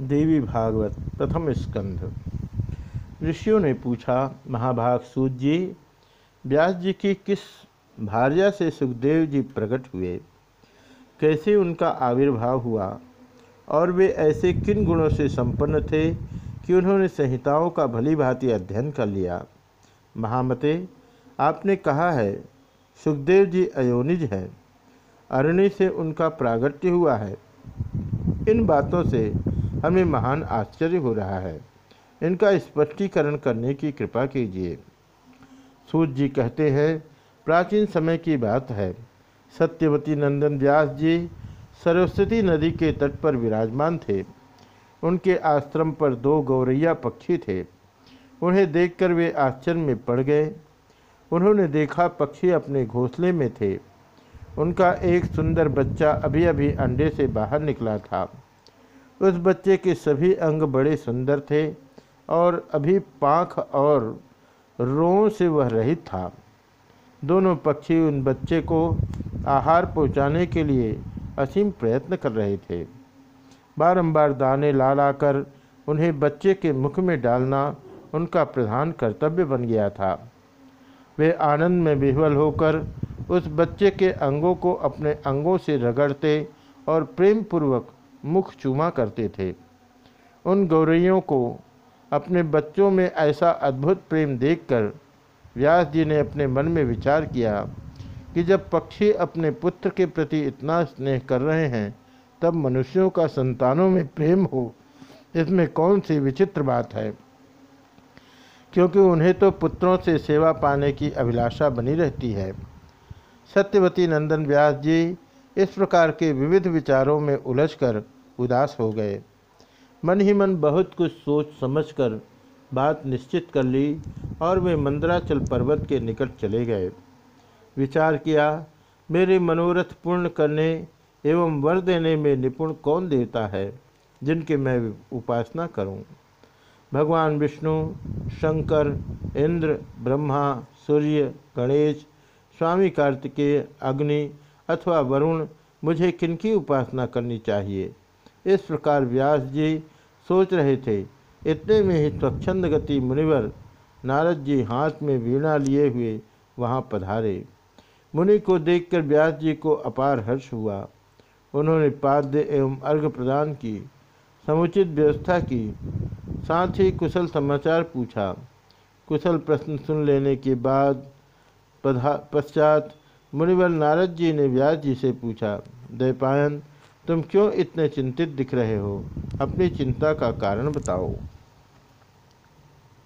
देवी भागवत प्रथम स्कंध। ऋषियों ने पूछा, महाभाग सूत जी, व्यास जी की किस भार्या से सुखदेव जी प्रकट हुए? कैसे उनका आविर्भाव हुआ? और वे ऐसे किन गुणों से संपन्न थे कि उन्होंने संहिताओं का भली भांति अध्ययन कर लिया? महामते, आपने कहा है, सुखदेव जी अयोनिज हैं। अरणी से उनका प्रागट्य हुआ है। इन बातों से हमें महान आश्चर्य हो रहा है। इनका स्पष्टीकरण करने की कृपा कीजिए। सूत जी कहते हैं, प्राचीन समय की बात है। सत्यवती नंदन व्यास जी सरस्वती नदी के तट पर विराजमान थे। उनके आश्रम पर दो गौरैया पक्षी थे। उन्हें देखकर वे आश्चर्य में पड़ गए। उन्होंने देखा पक्षी अपने घोंसले में थे। उनका एक सुंदर बच्चा अभी अभी अंडे से बाहर निकला था। उस बच्चे के सभी अंग बड़े सुंदर थे और अभी पाख और रों से वह रहित था। दोनों पक्षी उन बच्चे को आहार पहुँचाने के लिए असीम प्रयत्न कर रहे थे। बारंबार दाने ला लाकर उन्हें बच्चे के मुख में डालना उनका प्रधान कर्तव्य बन गया था। वे आनंद में विह्वल होकर उस बच्चे के अंगों को अपने अंगों से रगड़ते और प्रेम पूर्वक मुख चूमा करते थे। उन गौरैयों को अपने बच्चों में ऐसा अद्भुत प्रेम देखकर व्यास जी ने अपने मन में विचार किया कि जब पक्षी अपने पुत्र के प्रति इतना स्नेह कर रहे हैं, तब मनुष्यों का संतानों में प्रेम हो। इसमें कौन सी विचित्र बात है? क्योंकि उन्हें तो पुत्रों से सेवा पाने की अभिलाषा बनी रहती है। सत्यवती नंदन व्यास जी इस प्रकार के विविध विचारों में उलझकर उदास हो गए। मन ही मन बहुत कुछ सोच समझकर बात निश्चित कर ली और वे मंदराचल पर्वत के निकट चले गए। विचार किया, मेरे मनोरथ पूर्ण करने एवं वर देने में निपुण कौन देवता है, जिनकी मैं उपासना करूँ? भगवान विष्णु, शंकर, इंद्र, ब्रह्मा, सूर्य, गणेश, स्वामी कार्तिकेय, अग्नि अथवा वरुण, मुझे किनकी उपासना करनी चाहिए? इस प्रकार व्यास जी सोच रहे थे। इतने में ही स्वच्छंद गति मुनिवर नारद जी हाथ में वीणा लिए हुए वहाँ पधारे। मुनि को देखकर व्यास जी को अपार हर्ष हुआ। उन्होंने पाद्य एवं अर्घ प्रदान की, समुचित व्यवस्था की, साथ ही कुशल समाचार पूछा। कुशल प्रश्न सुन लेने के बाद पश्चात मुनिवर नारद जी ने व्यास जी से पूछा, दयपायन तुम क्यों इतने चिंतित दिख रहे हो? अपनी चिंता का कारण बताओ।